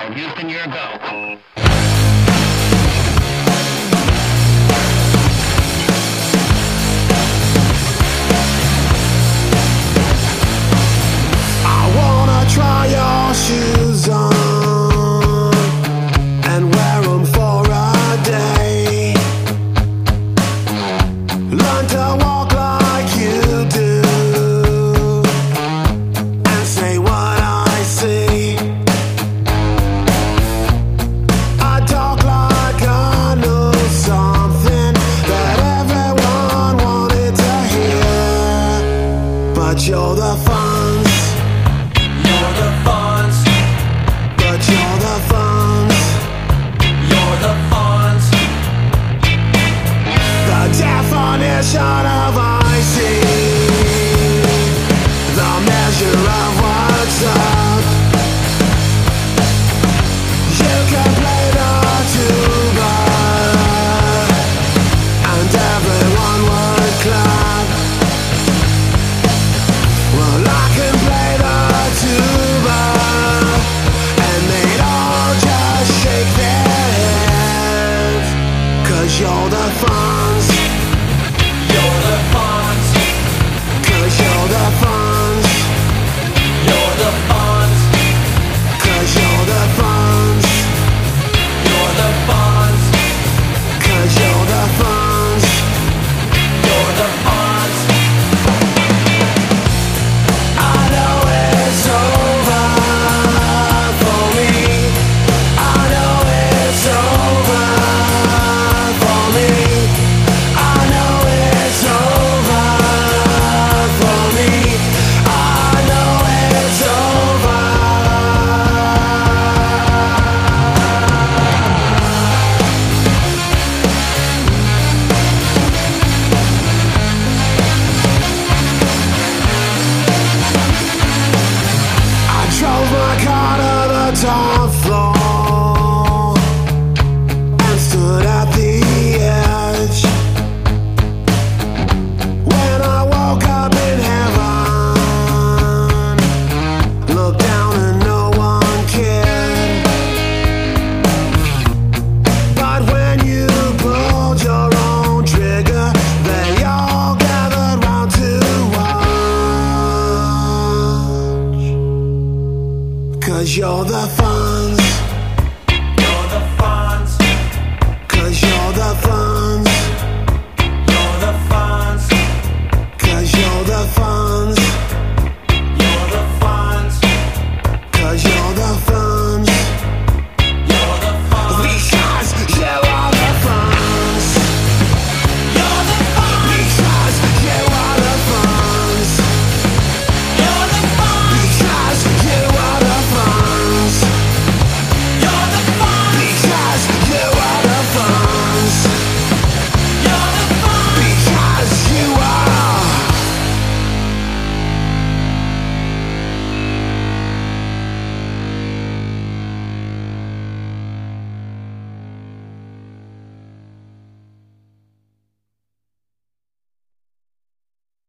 time. Houston, you're a go. you're the funds. You're the funds. But you're the funds. You're the funds. The definition of. Cause you're the funds. You're the funds. Cause you're the funds.